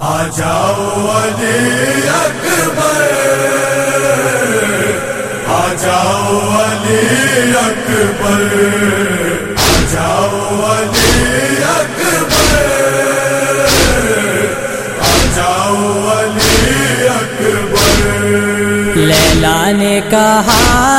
آ جاؤ علی اکبر، آ جاؤ علی اکبر، آ جاؤ علی اکبر، آ جاؤ علی اکبر۔ لیلا نے کہا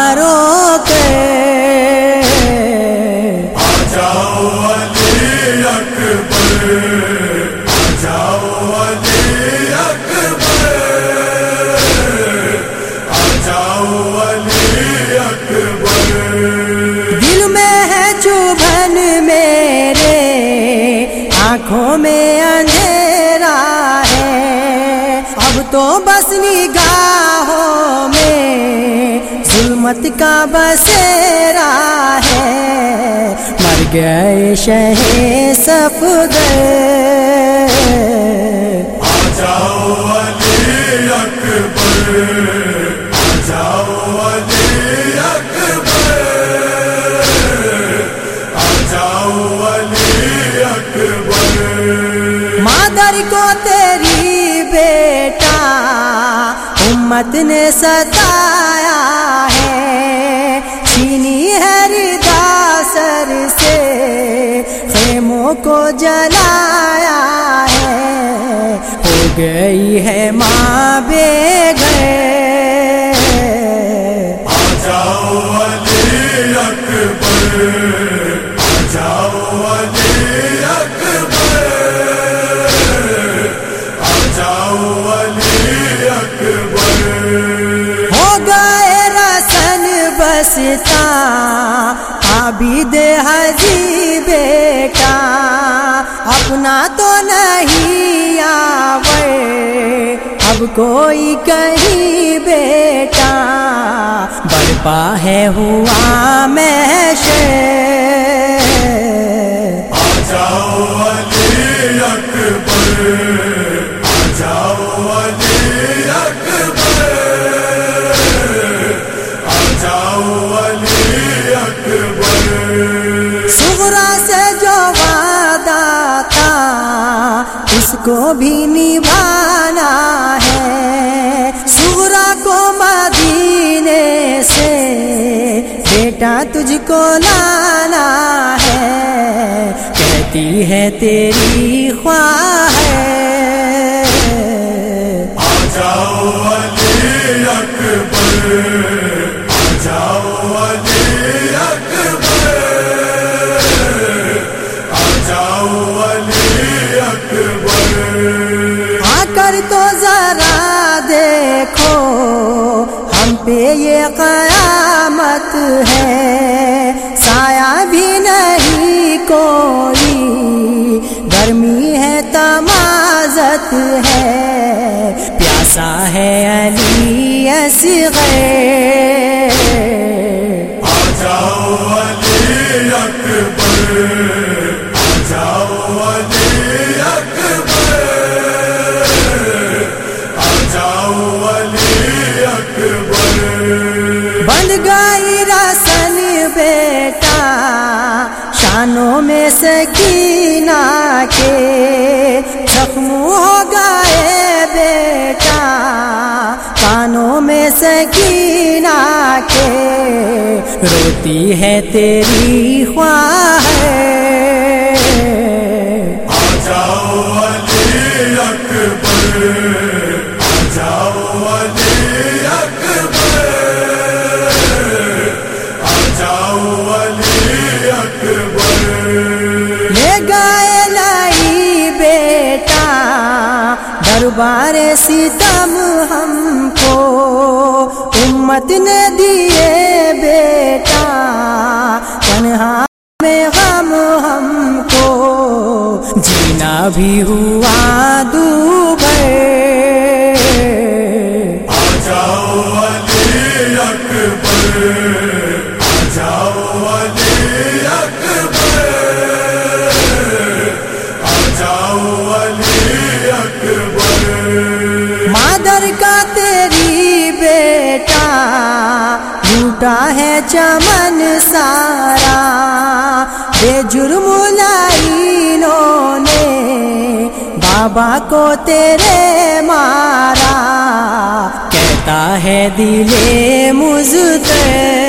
ظلمت کا بسیرا ہے۔ مر گئے شہ سفدر آ جاؤ علی اکبر کو تیری بیٹا امت نے ستایا ہردا سر سے خیموں کو جلایا ہے ہو گئی ہے عابد حجی بیٹا، اپنا تو نہیں آوے۔ اب کوئی کہیں بیٹا برپا ہے ہوا میں بیٹا تجھ کو لانا ہے کہتی ہے تیری خواہ۔ کوئی گرمی ہے تمازت ہے پیاسا ہے علی اصغر۔ آ جاؤ علی اکبر۔ آ جاؤ علی اکبر۔ آ جاؤ علی اکبر۔ بن گئی رسن شانوں میں سکینہ کے زخم ہو گئے بیٹا۔ کانوں میں سکینہ کے روتی ہے تیری خواہ۔ آ جاؤ علی اکبر، آ جاؤ گائے لائی بیٹا۔ دربار ستم ہم کو امت نے دیے بیٹا۔ تنہا میں غم ہم کو جینا بھی ہوا دوبا بیٹا جھوٹا ہے چمن سارا۔ بے جرم لائی نے، بابا کو تیرے مارا۔ کہتا ہے دلے مزتے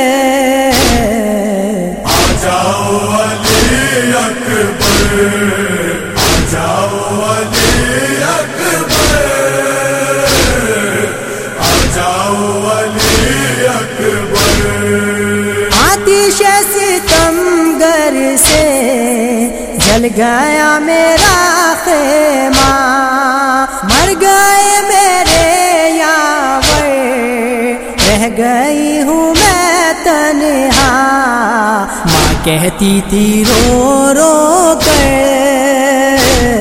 جل گیا میرا خیمہ، مر گئے میرے یاور۔ رہ گئی ہوں میں تنہا۔ ماں کہتی تھی، رو رو کر۔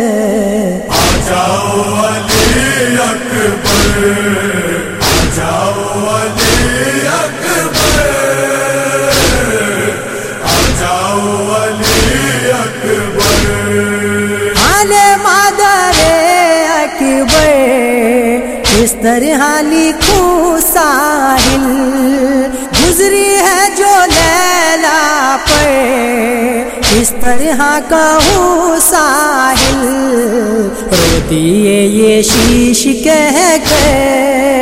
اس طرح ساحل گزری ہے جو لیلا پر اس طرح کہوں ساحل روتی ہے یہ شیش کہہ کر